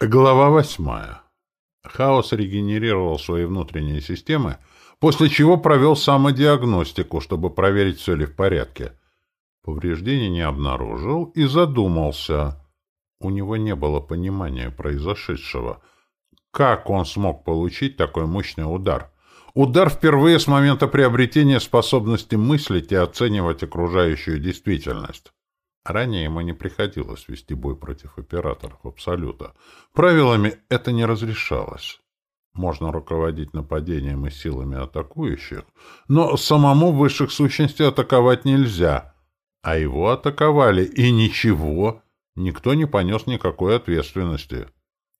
Глава восьмая. Хаос регенерировал свои внутренние системы, после чего провел самодиагностику, чтобы проверить, все ли в порядке. Повреждений не обнаружил и задумался. У него не было понимания произошедшего. Как он смог получить такой мощный удар? Удар впервые с момента приобретения способности мыслить и оценивать окружающую действительность. Ранее ему не приходилось вести бой против операторов Абсолюта. Правилами это не разрешалось. Можно руководить нападением и силами атакующих, но самому высших сущностей атаковать нельзя. А его атаковали, и ничего, никто не понес никакой ответственности.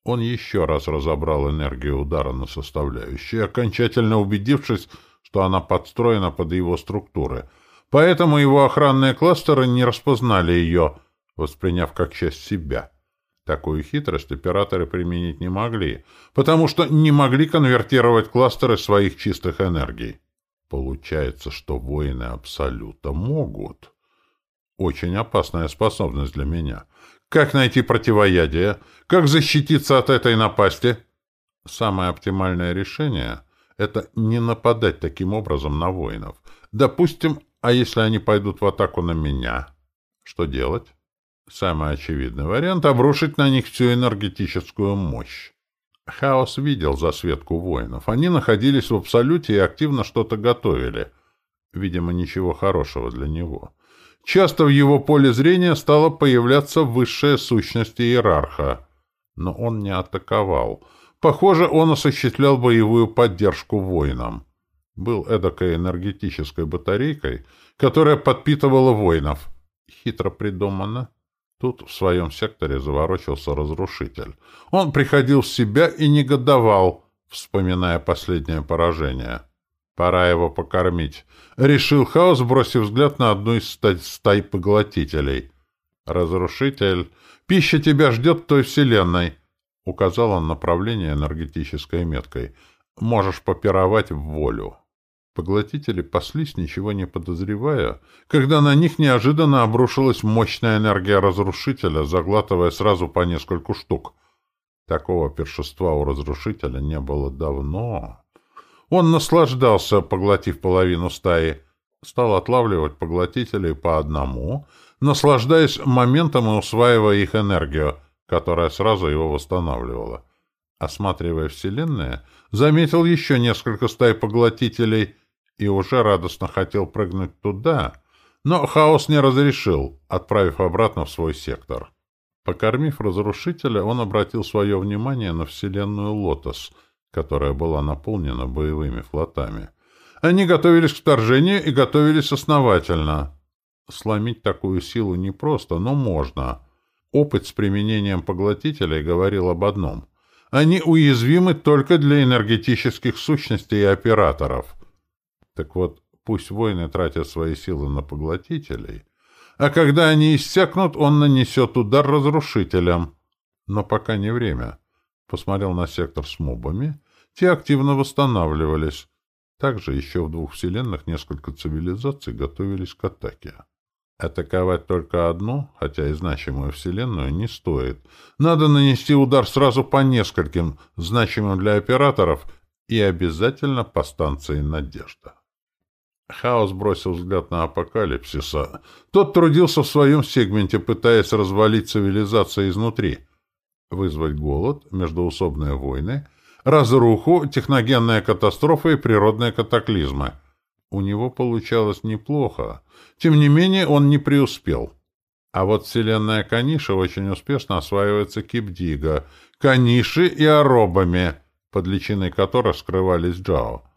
Он еще раз разобрал энергию удара на составляющие, окончательно убедившись, что она подстроена под его структуры — Поэтому его охранные кластеры не распознали ее, восприняв как часть себя. Такую хитрость операторы применить не могли, потому что не могли конвертировать кластеры своих чистых энергий. Получается, что воины Абсолюта могут. Очень опасная способность для меня. Как найти противоядие? Как защититься от этой напасти? Самое оптимальное решение — это не нападать таким образом на воинов. Допустим, а если они пойдут в атаку на меня? Что делать? Самый очевидный вариант — обрушить на них всю энергетическую мощь. Хаос видел засветку воинов. Они находились в Абсолюте и активно что-то готовили. Видимо, ничего хорошего для него. Часто в его поле зрения стала появляться высшая сущность иерарха. Но он не атаковал. Похоже, он осуществлял боевую поддержку воинам был эдакой энергетической батарейкой, которая подпитывала воинов. Хитро придумано. Тут в своем секторе заворочился разрушитель. Он приходил в себя и негодовал, вспоминая последнее поражение. Пора его покормить. Решил Хаос, бросив взгляд на одну из стай поглотителей. «Разрушитель, пища тебя ждет в той вселенной», — указал он направление энергетической меткой. «Можешь попировать в волю». Поглотители паслись, ничего не подозревая, когда на них неожиданно обрушилась мощная энергия разрушителя, заглатывая сразу по нескольку штук. Такого першества у разрушителя не было давно. Он наслаждался, поглотив половину стаи, стал отлавливать поглотителей по одному, наслаждаясь моментом и усваивая их энергию, которая сразу его восстанавливала. Осматривая Вселенную, заметил еще несколько стай поглотителей — и уже радостно хотел прыгнуть туда, но хаос не разрешил, отправив обратно в свой сектор. Покормив разрушителя, он обратил свое внимание на вселенную Лотос, которая была наполнена боевыми флотами. Они готовились к вторжению и готовились основательно. Сломить такую силу непросто, но можно. Опыт с применением поглотителей говорил об одном. Они уязвимы только для энергетических сущностей и операторов. Так вот, пусть воины тратят свои силы на поглотителей, а когда они иссякнут, он нанесет удар разрушителям. Но пока не время. Посмотрел на сектор с мобами. Те активно восстанавливались. Также еще в двух вселенных несколько цивилизаций готовились к атаке. Атаковать только одну, хотя и значимую вселенную, не стоит. Надо нанести удар сразу по нескольким, значимым для операторов, и обязательно по станции «Надежда». Хаос бросил взгляд на апокалипсиса. Тот трудился в своем сегменте, пытаясь развалить цивилизацию изнутри. Вызвать голод, междоусобные войны, разруху, техногенная катастрофа и природные катаклизмы. У него получалось неплохо. Тем не менее, он не преуспел. А вот вселенная Каниши очень успешно осваивается Кипдига, Каниши и Аробами, под личиной которых скрывались Джао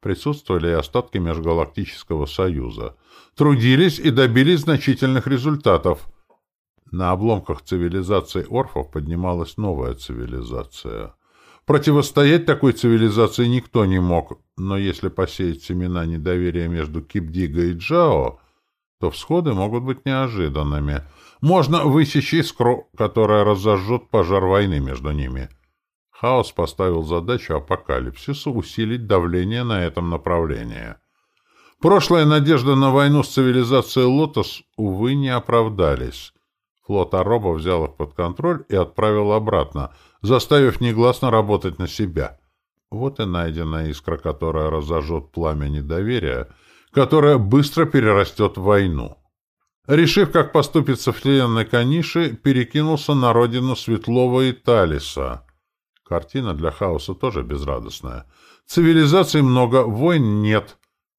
присутствовали и остатки Межгалактического Союза. Трудились и добились значительных результатов. На обломках цивилизации орфов поднималась новая цивилизация. Противостоять такой цивилизации никто не мог, но если посеять семена недоверия между Кипдиго и Джао, то всходы могут быть неожиданными. Можно высечь искру, которая разожжет пожар войны между ними — Хаос поставил задачу апокалипсису усилить давление на этом направлении. Прошлая надежда на войну с цивилизацией Лотос, увы, не оправдались. Флот Ароба взял их под контроль и отправил обратно, заставив негласно работать на себя. Вот и найденная искра, которая разожжет пламя недоверия, которая быстро перерастет в войну. Решив, как поступить со вселенной Каниши, перекинулся на родину Светлова и Талиса. Картина для хаоса тоже безрадостная. Цивилизаций много, войн нет.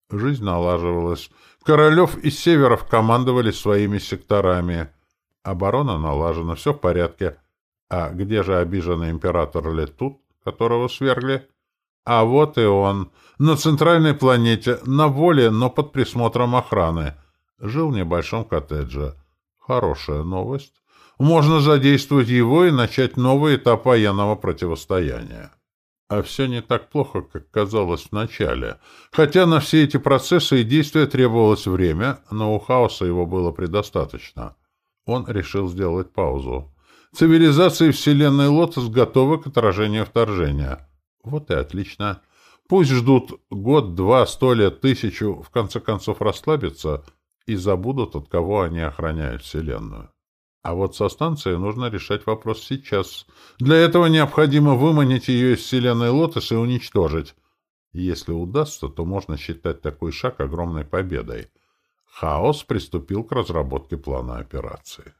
Жизнь налаживалась. Королев и Северов командовали своими секторами. Оборона налажена, все в порядке. А где же обиженный император Летут, которого свергли? А вот и он. На центральной планете, на воле, но под присмотром охраны. Жил в небольшом коттедже. Хорошая новость. Можно задействовать его и начать новый этап военного противостояния. А все не так плохо, как казалось вначале. Хотя на все эти процессы и действия требовалось время, но у хаоса его было предостаточно. Он решил сделать паузу. Цивилизации Вселенной Лотос готовы к отражению вторжения. Вот и отлично. Пусть ждут год, два, сто лет, тысячу, в конце концов расслабятся и забудут, от кого они охраняют Вселенную. А вот со станцией нужно решать вопрос сейчас. Для этого необходимо выманить ее из Вселенной Лотос и уничтожить. Если удастся, то можно считать такой шаг огромной победой. Хаос приступил к разработке плана операции.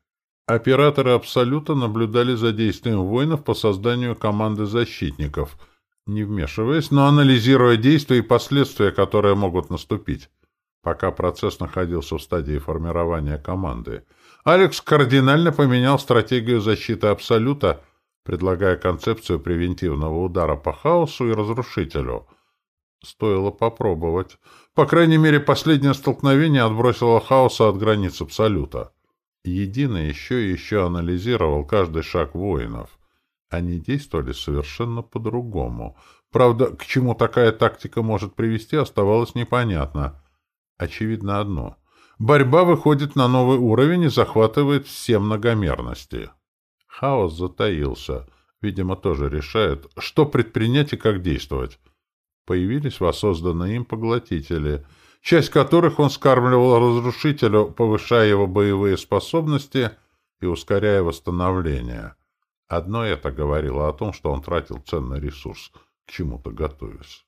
Операторы Абсолюта наблюдали за действием воинов по созданию команды защитников, не вмешиваясь, но анализируя действия и последствия, которые могут наступить. Пока процесс находился в стадии формирования команды, Алекс кардинально поменял стратегию защиты Абсолюта, предлагая концепцию превентивного удара по хаосу и разрушителю. Стоило попробовать. По крайней мере, последнее столкновение отбросило хаоса от границ Абсолюта. Единый еще и еще анализировал каждый шаг воинов. Они действовали совершенно по-другому. Правда, к чему такая тактика может привести, оставалось непонятно. Очевидно одно. Борьба выходит на новый уровень и захватывает все многомерности. Хаос затаился. Видимо, тоже решает, что предпринять и как действовать. Появились воссозданные им поглотители, часть которых он скармливал разрушителю, повышая его боевые способности и ускоряя восстановление. Одно это говорило о том, что он тратил ценный ресурс, к чему-то готовясь.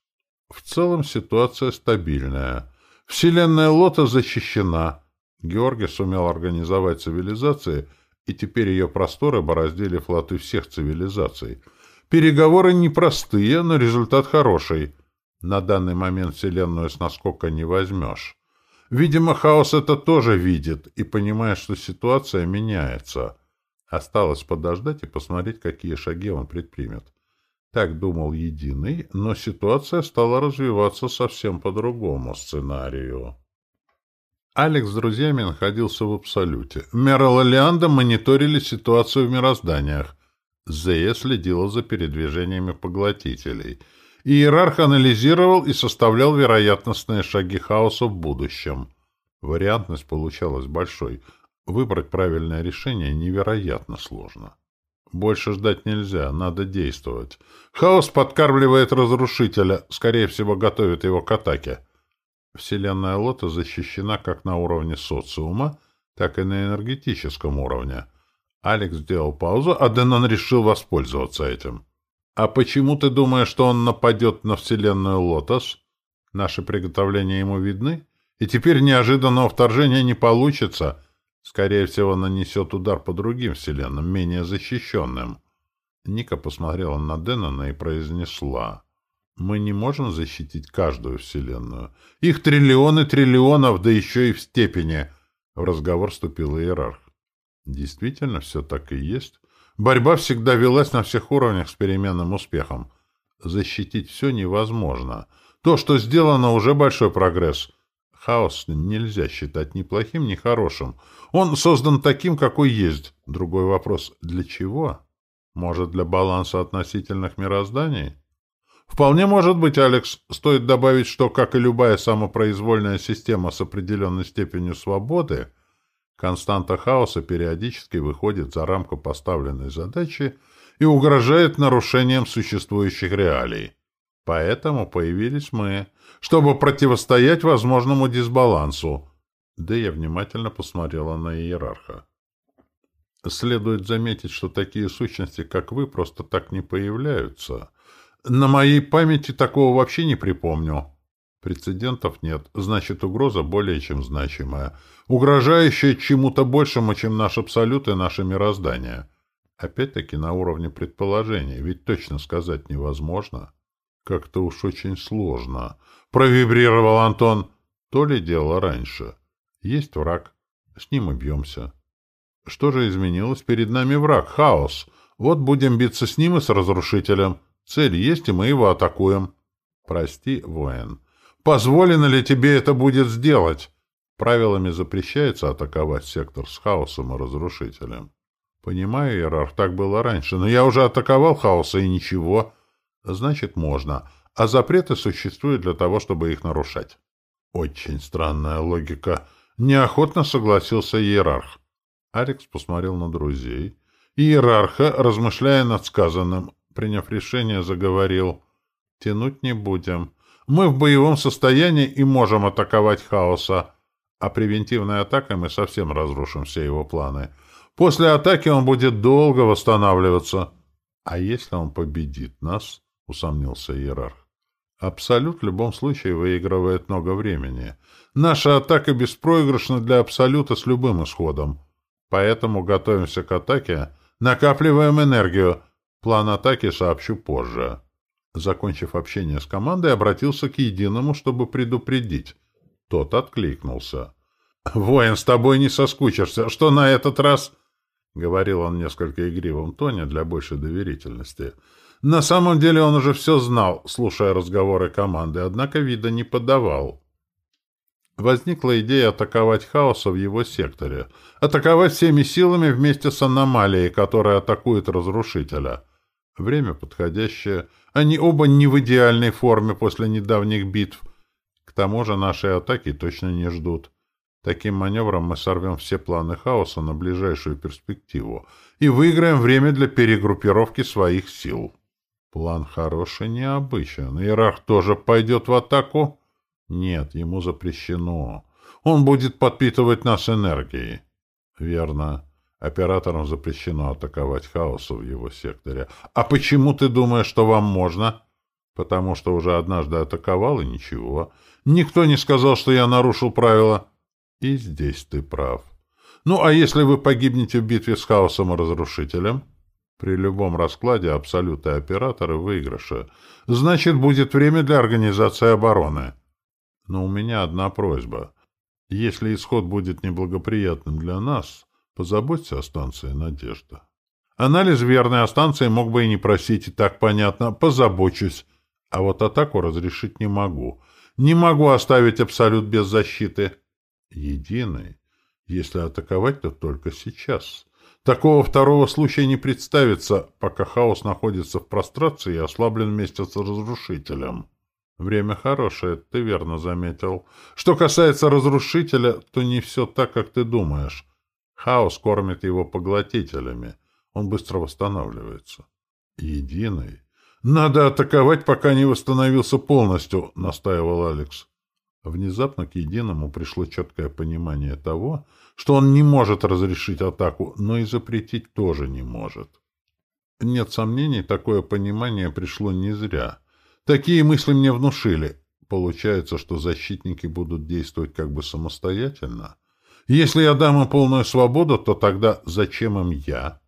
В целом ситуация стабильная. Вселенная Лота защищена. Георгий сумел организовать цивилизации, и теперь ее просторы бороздили флоты всех цивилизаций. Переговоры непростые, но результат хороший. На данный момент Вселенную с наскока не возьмешь. Видимо, хаос это тоже видит и понимает, что ситуация меняется. Осталось подождать и посмотреть, какие шаги он предпримет. Так думал Единый, но ситуация стала развиваться совсем по другому сценарию. Алекс с друзьями находился в Абсолюте. Мерл и Леанда мониторили ситуацию в мирозданиях. Зея следила за передвижениями поглотителей. Иерарх анализировал и составлял вероятностные шаги хаоса в будущем. Вариантность получалась большой. Выбрать правильное решение невероятно сложно. Больше ждать нельзя, надо действовать. Хаос подкармливает разрушителя, скорее всего, готовит его к атаке. Вселенная Лота защищена как на уровне социума, так и на энергетическом уровне. Алекс сделал паузу, а Денон решил воспользоваться этим. «А почему ты думаешь, что он нападет на Вселенную Лотос? Наши приготовления ему видны? И теперь неожиданного вторжения не получится. Скорее всего, нанесет удар по другим вселенным, менее защищенным. Ника посмотрела на Деннона и произнесла. «Мы не можем защитить каждую вселенную. Их триллионы триллионов, да еще и в степени!» В разговор вступил иерарх. Действительно, все так и есть. Борьба всегда велась на всех уровнях с переменным успехом. Защитить все невозможно. То, что сделано, уже большой прогресс. Хаос нельзя считать ни плохим, ни хорошим. Он создан таким, какой есть. Другой вопрос — для чего? Может, для баланса относительных мирозданий? Вполне может быть, Алекс. Стоит добавить, что, как и любая самопроизвольная система с определенной степенью свободы, константа хаоса периодически выходит за рамку поставленной задачи и угрожает нарушением существующих реалий. Поэтому появились мы, чтобы противостоять возможному дисбалансу. Да я внимательно посмотрела на иерарха. Следует заметить, что такие сущности, как вы, просто так не появляются. На моей памяти такого вообще не припомню. Прецедентов нет, значит, угроза более чем значимая, угрожающая чему-то большему, чем наш абсолют и наше мироздание. Опять-таки на уровне предположений, ведь точно сказать невозможно. Как-то уж очень сложно. Провибрировал Антон. То ли дело раньше. Есть враг. С ним и бьемся. Что же изменилось? Перед нами враг, хаос. Вот будем биться с ним и с разрушителем. Цель есть, и мы его атакуем. Прости, воин. Позволено ли тебе это будет сделать? Правилами запрещается атаковать сектор с хаосом и разрушителем. Понимаю, Иерарх, так было раньше, но я уже атаковал хаоса и ничего. Значит, можно. А запреты существуют для того, чтобы их нарушать. Очень странная логика. Неохотно согласился Иерарх. Алекс посмотрел на друзей. Иерарха, размышляя над сказанным, приняв решение, заговорил. «Тянуть не будем. Мы в боевом состоянии и можем атаковать хаоса, а превентивной атакой мы совсем разрушим все его планы. После атаки он будет долго восстанавливаться. А если он победит нас?» — усомнился Иерарх. «Абсолют в любом случае выигрывает много времени. Наша атака беспроигрышна для Абсолюта с любым исходом. Поэтому готовимся к атаке, накапливаем энергию. План атаки сообщу позже». Закончив общение с командой, обратился к Единому, чтобы предупредить. Тот откликнулся. «Воин, с тобой не соскучишься. Что на этот раз?» — говорил он несколько игривым тоне для большей доверительности. На самом деле он уже все знал, слушая разговоры команды, однако вида не подавал. Возникла идея атаковать хаоса в его секторе. Атаковать всеми силами вместе с аномалией, которая атакует разрушителя. Время подходящее. Они оба не в идеальной форме после недавних битв. К тому же наши атаки точно не ждут. Таким маневром мы сорвем все планы хаоса на ближайшую перспективу и выиграем время для перегруппировки своих сил. План хороший, необычен. Иерарх тоже пойдет в атаку? Нет, ему запрещено. Он будет подпитывать нас энергией. Верно. Операторам запрещено атаковать хаосу в его секторе. А почему ты думаешь, что вам можно? Потому что уже однажды атаковал и ничего. Никто не сказал, что я нарушил правила. И здесь ты прав. Ну, а если вы погибнете в битве с хаосом и разрушителем? При любом раскладе абсолюты операторы выигрыша. Значит, будет время для организации обороны. Но у меня одна просьба. Если исход будет неблагоприятным для нас, позаботься о станции «Надежда». Анализ верной о станции мог бы и не просить, и так понятно. Позабочусь. А вот атаку разрешить не могу. Не могу оставить Абсолют без защиты. Единый. Если атаковать, то только сейчас. Такого второго случая не представится, пока хаос находится в прострации и ослаблен вместе с разрушителем. Время хорошее, ты верно заметил. Что касается разрушителя, то не все так, как ты думаешь. Хаос кормит его поглотителями. Он быстро восстанавливается. Единый. Надо атаковать, пока не восстановился полностью, настаивал Алекс. Внезапно к Единому пришло четкое понимание того, что он не может разрешить атаку, но и запретить тоже не может. Нет сомнений, такое понимание пришло не зря. Такие мысли мне внушили. Получается, что защитники будут действовать как бы самостоятельно. Если я дам им полную свободу, то тогда зачем им я?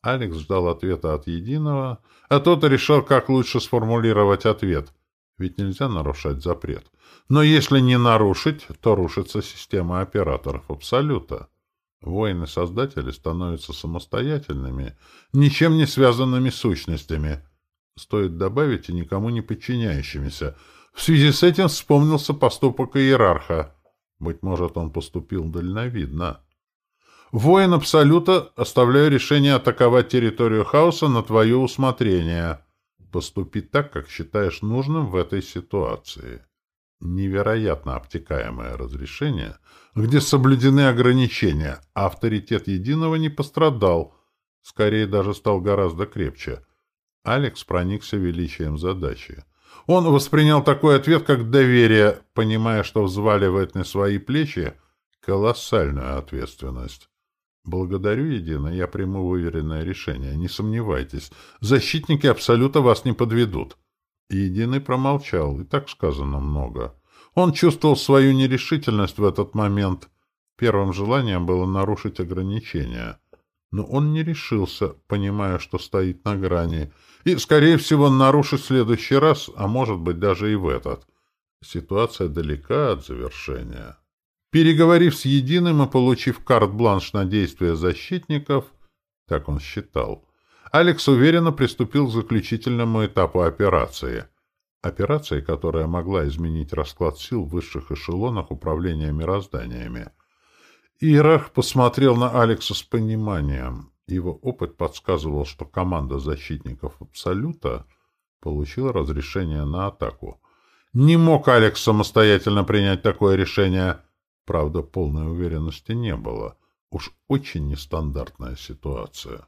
Алекс ждал ответа от Единого, а тот решил, как лучше сформулировать ответ. Ведь нельзя нарушать запрет. Но если не нарушить, то рушится система операторов Абсолюта. Воины-создатели становятся самостоятельными, ничем не связанными сущностями. Стоит добавить и никому не подчиняющимися. В связи с этим вспомнился поступок иерарха. Быть может, он поступил дальновидно. Воин Абсолюта, оставляю решение атаковать территорию хаоса на твое усмотрение. Поступи так, как считаешь нужным в этой ситуации невероятно обтекаемое разрешение, где соблюдены ограничения, авторитет единого не пострадал, скорее даже стал гораздо крепче. Алекс проникся величием задачи. Он воспринял такой ответ как доверие, понимая, что взваливает на свои плечи колоссальную ответственность. Благодарю, Едино, я приму уверенное решение. Не сомневайтесь. Защитники Абсолюта вас не подведут. Единый промолчал, и так сказано много. Он чувствовал свою нерешительность в этот момент. Первым желанием было нарушить ограничения. Но он не решился, понимая, что стоит на грани. И, скорее всего, нарушит в следующий раз, а может быть даже и в этот. Ситуация далека от завершения. Переговорив с Единым и получив карт-бланш на действия защитников, так он считал, Алекс уверенно приступил к заключительному этапу операции. Операции, которая могла изменить расклад сил в высших эшелонах управления мирозданиями. Иерарх посмотрел на Алекса с пониманием. Его опыт подсказывал, что команда защитников Абсолюта получила разрешение на атаку. Не мог Алекс самостоятельно принять такое решение — Правда, полной уверенности не было. Уж очень нестандартная ситуация.